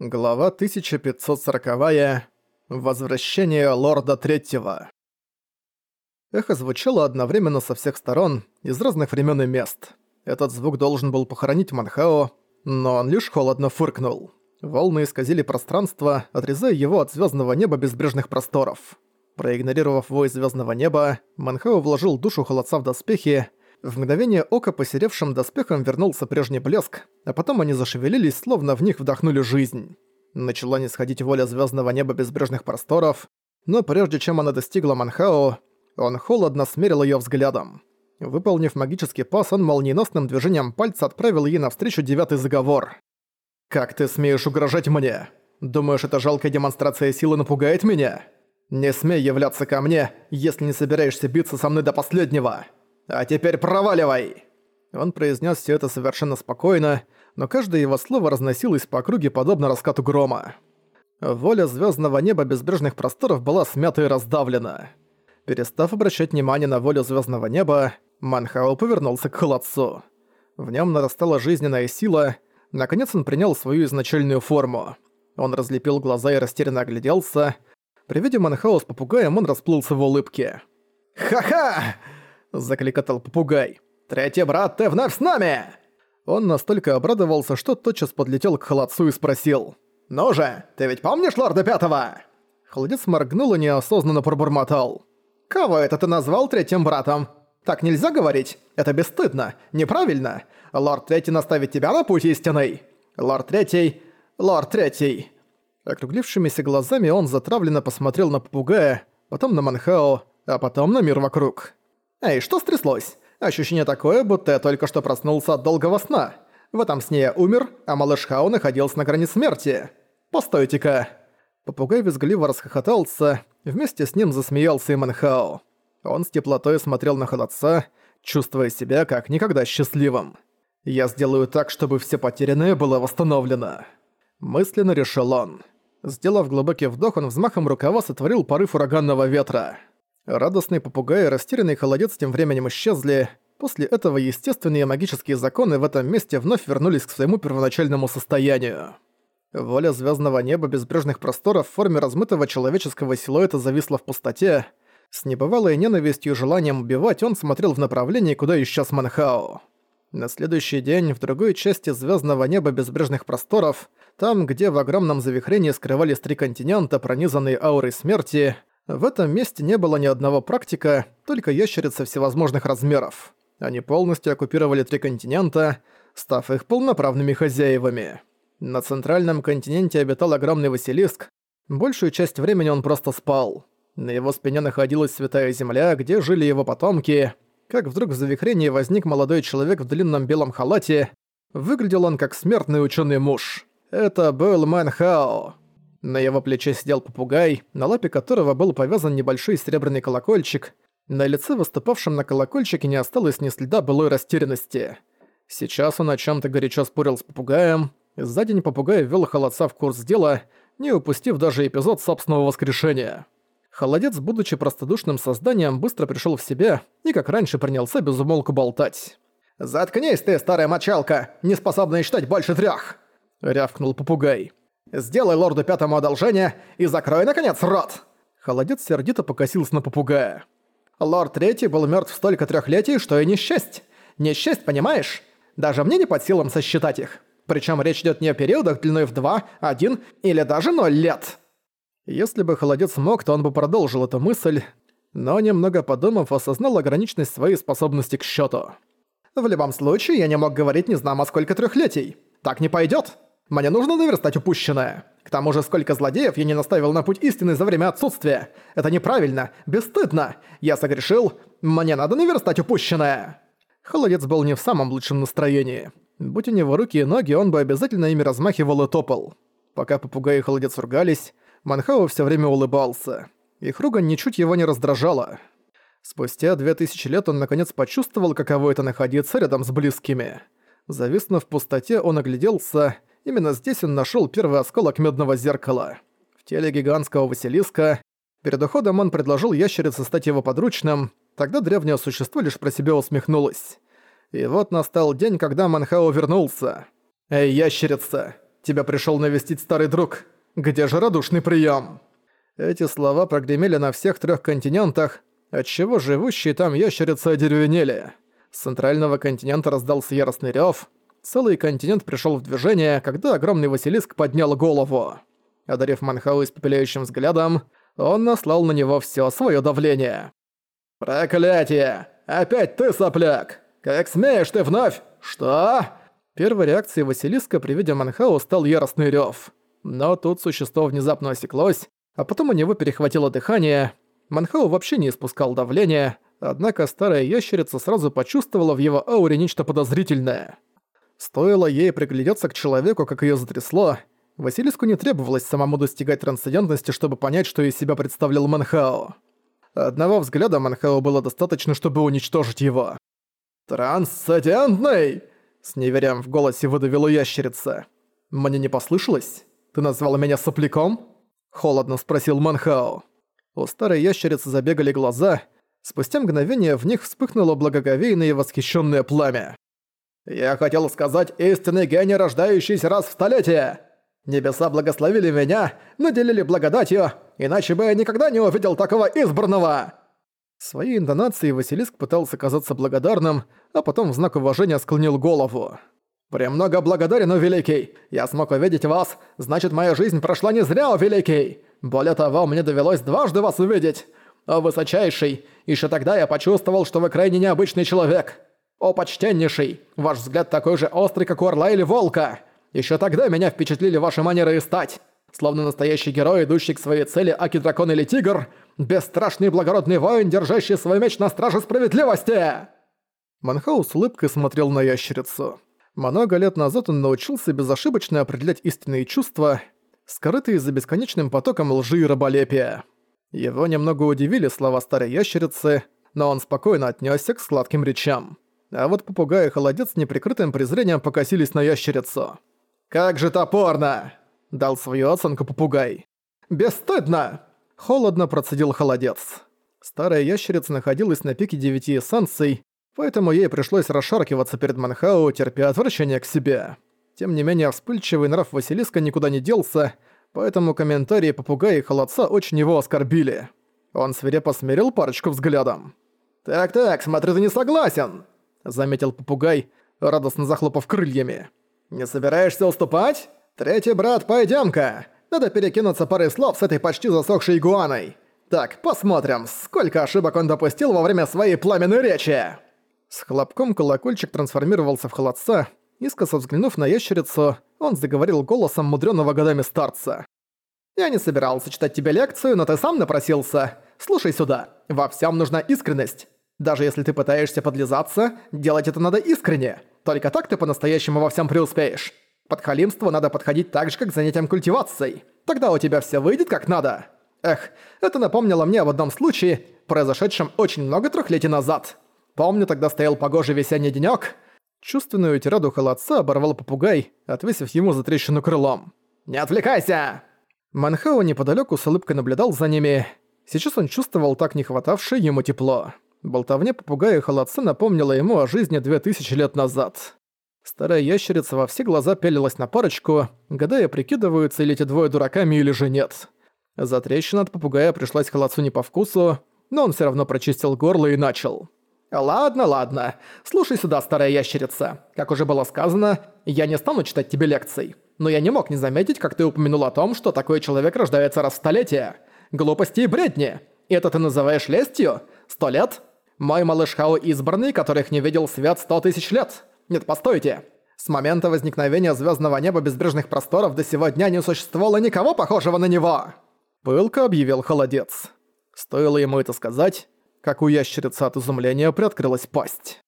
Глава 1540. Возвращение лорда Третьего. Эхо звучало одновременно со всех сторон, из разных времен и мест. Этот звук должен был похоронить Манхао, но он лишь холодно фыркнул. Волны исказили пространство, отрезая его от звездного неба безбрежных просторов. Проигнорировав вой звездного неба, Манхао вложил душу холодца в доспехи, в мгновение ока посеревшим доспехом вернулся прежний блеск, а потом они зашевелились, словно в них вдохнули жизнь. Начала не сходить воля звездного неба безбрежных просторов, но прежде чем она достигла Манхао, он холодно смерил ее взглядом. Выполнив магический пас, он молниеносным движением пальца отправил ей навстречу девятый заговор. «Как ты смеешь угрожать мне? Думаешь, эта жалкая демонстрация силы напугает меня? Не смей являться ко мне, если не собираешься биться со мной до последнего!» «А теперь проваливай!» Он произнес все это совершенно спокойно, но каждое его слово разносилось по округе подобно раскату грома. Воля звездного неба безбрежных просторов была смята и раздавлена. Перестав обращать внимание на волю звездного неба, Манхао повернулся к холодцу. В нем нарастала жизненная сила, наконец он принял свою изначальную форму. Он разлепил глаза и растерянно огляделся. При виде Манхао с попугаем он расплылся в улыбке. «Ха-ха!» — закликотал попугай. «Третий брат, ты вновь с нами!» Он настолько обрадовался, что тотчас подлетел к холодцу и спросил. «Ну же, ты ведь помнишь лорда пятого?» Холодец моргнул и неосознанно пробормотал. «Кого это ты назвал третьим братом? Так нельзя говорить. Это бесстыдно, неправильно. Лорд Третий наставит тебя на путь истинный. Лорд Третий... Лорд Третий...» Округлившимися глазами он затравленно посмотрел на попугая, потом на Манхао, а потом на мир вокруг. «Эй, что стряслось? Ощущение такое, будто я только что проснулся от долгого сна. В этом сне я умер, а малыш Хау находился на грани смерти. Постойте-ка». Попугай визгливо расхохотался, вместе с ним засмеялся и Манхао. Он с теплотой смотрел на холодца, чувствуя себя как никогда счастливым. «Я сделаю так, чтобы все потерянное было восстановлено», – мысленно решил он. Сделав глубокий вдох, он взмахом рукава сотворил порыв ураганного ветра. Радостный попугай и растерянный холодец тем временем исчезли. После этого естественные магические законы в этом месте вновь вернулись к своему первоначальному состоянию. Воля звездного неба безбрежных просторов в форме размытого человеческого силуэта зависла в пустоте. С небывалой ненавистью и желанием убивать он смотрел в направлении, куда исчез Манхао. На следующий день в другой части звездного неба безбрежных просторов, там, где в огромном завихрении скрывались три континента, пронизанные аурой смерти, в этом месте не было ни одного практика, только ящерицы всевозможных размеров. Они полностью оккупировали три континента, став их полноправными хозяевами. На центральном континенте обитал огромный Василиск, большую часть времени он просто спал. На его спине находилась Святая Земля, где жили его потомки. Как вдруг в завихрении возник молодой человек в длинном белом халате. Выглядел он как смертный ученый муж. Это был Мэн Хао. На его плече сидел попугай, на лапе которого был повязан небольшой серебряный колокольчик. На лице, выступавшем на колокольчике, не осталось ни следа былой растерянности. Сейчас он о чем то горячо спорил с попугаем. За день попугай ввел холодца в курс дела, не упустив даже эпизод собственного воскрешения. Холодец, будучи простодушным созданием, быстро пришел в себя и, как раньше, принялся безумолку болтать. «Заткнись ты, старая мочалка, не способная считать больше трех! рявкнул попугай. Сделай лорду пятому одолжение и закрой, наконец, рот!» Холодец сердито покосился на попугая. «Лорд третий был мертв столько трехлетий, что и не счесть. Не счесть, понимаешь? Даже мне не под силам сосчитать их. Причем речь идет не о периодах длиной в два, один или даже ноль лет». Если бы Холодец мог, то он бы продолжил эту мысль, но немного подумав, осознал ограниченность своей способности к счету. «В любом случае, я не мог говорить не знамо сколько трехлетий. Так не пойдет. Мне нужно наверстать упущенное. К тому же, сколько злодеев я не наставил на путь истины за время отсутствия. Это неправильно, бесстыдно. Я согрешил. Мне надо наверстать упущенное. Холодец был не в самом лучшем настроении. Будь у него руки и ноги, он бы обязательно ими размахивал и топал. Пока попугай и холодец ругались, Манхао все время улыбался. Их ругань ничуть его не раздражала. Спустя две тысячи лет он наконец почувствовал, каково это находиться рядом с близкими. Зависнув в пустоте, он огляделся Именно здесь он нашел первый осколок медного зеркала. В теле гигантского Василиска. Перед уходом он предложил ящерице стать его подручным, тогда древнее существо лишь про себя усмехнулось. И вот настал день, когда Манхао вернулся. «Эй, ящерица, тебя пришёл навестить старый друг. Где же радушный приём?» Эти слова прогремели на всех трёх континентах, отчего живущие там ящерицы одеревенели. С центрального континента раздался яростный рёв. Целый континент пришёл в движение, когда огромный Василиск поднял голову. Одарив Манхау испепеляющим взглядом, он наслал на него всё своё давление. «Проклятие! Опять ты, сопляк! Как смеешь ты вновь? Что?» Первой реакцией Василиска при виде Манхау стал яростный рёв. Но тут существо внезапно осеклось, а потом у него перехватило дыхание. Манхау вообще не испускал давления, однако старая ящерица сразу почувствовала в его ауре нечто подозрительное. Стоило ей приглядеться к человеку, как её затрясло, Василиску не требовалось самому достигать трансцендентности, чтобы понять, что из себя представлял Манхао. Одного взгляда Манхао было достаточно, чтобы уничтожить его. «Трансцендентный!» С неверием в голосе выдавила ящерица. «Мне не послышалось? Ты назвал меня сопляком?» Холодно спросил Манхао. У старой ящерицы забегали глаза. Спустя мгновение в них вспыхнуло благоговейное и восхищенное пламя. «Я хотел сказать истинный гений, рождающийся раз в столетие! Небеса благословили меня, наделили благодатью, иначе бы я никогда не увидел такого избранного!» Своей интонацией Василиск пытался казаться благодарным, а потом в знак уважения склонил голову. «Премного благодарен, о Великий! Я смог увидеть вас, значит, моя жизнь прошла не зря, о Великий! Более того, мне довелось дважды вас увидеть! О Высочайший! Еще тогда я почувствовал, что вы крайне необычный человек! О Почтеннейший! Ваш взгляд такой же острый, как у орла или волка! Еще тогда меня впечатлили ваши манеры и стать. Словно настоящий герой, идущий к своей цели, аки дракон или тигр, бесстрашный благородный воин, держащий свой меч на страже справедливости!» Манхау с улыбкой смотрел на ящерицу. Много лет назад он научился безошибочно определять истинные чувства, скрытые за бесконечным потоком лжи и раболепия. Его немного удивили слова старой ящерицы, но он спокойно отнесся к сладким речам. А вот попугай и холодец с неприкрытым презрением покосились на ящерицу. «Как же топорно!» — дал свою оценку попугай. «Бесстыдно!» — холодно процедил холодец. Старая ящерица находилась на пике девяти эссенций, поэтому ей пришлось расшаркиваться перед Манхау, терпя отвращение к себе. Тем не менее, вспыльчивый нрав Василиска никуда не делся, поэтому комментарии попугая и холодца очень его оскорбили. Он свирепо смирил парочку взглядом. «Так-так, смотрю, ты не согласен!» — заметил попугай, радостно захлопав крыльями. «Не собираешься уступать? Третий брат, пойдём-ка! Надо перекинуться парой слов с этой почти засохшей игуаной. Так, посмотрим, сколько ошибок он допустил во время своей пламенной речи!» С хлопком колокольчик трансформировался в холодца, искоса взглянув на ящерицу, он заговорил голосом мудрёного годами старца. «Я не собирался читать тебе лекцию, но ты сам напросился. Слушай сюда, во всем нужна искренность. Даже если ты пытаешься подлизаться, делать это надо искренне. Только так ты по-настоящему во всем преуспеешь. Под халимство надо подходить так же, как к занятиям культивацией. Тогда у тебя все выйдет как надо. Эх, это напомнило мне об одном случае, произошедшем очень много трехлетий назад. Помню, тогда стоял погожий весенний денёк. Чувственную тираду холодца оборвал попугай, отвесив ему за трещину крылом. «Не отвлекайся!» Манхау неподалёку с улыбкой наблюдал за ними. Сейчас он чувствовал так не хватавшее ему тепло. Болтовня попугая холодца напомнила ему о жизни две тысячи лет назад. Старая ящерица во все глаза пялилась на парочку, гадая, прикидываются ли эти двое дураками или же нет. Затрещина от попугая пришлась холодцу не по вкусу, но он все равно прочистил горло и начал. «Ладно, ладно. Слушай сюда, старая ящерица. Как уже было сказано, я не стану читать тебе лекций. Но я не мог не заметить, как ты упомянул о том, что такой человек рождается раз в столетие. Глупости и бредни. И это ты называешь лестью? Сто лет? Мой малыш Хао избранный, которых не видел свет сто тысяч лет. Нет, постойте. С момента возникновения звездного неба безбрежных просторов до сего дня не существовало никого похожего на него!» Пылко объявил Холодец. Стоило ему это сказать, как у ящерицы от изумления приоткрылась пасть.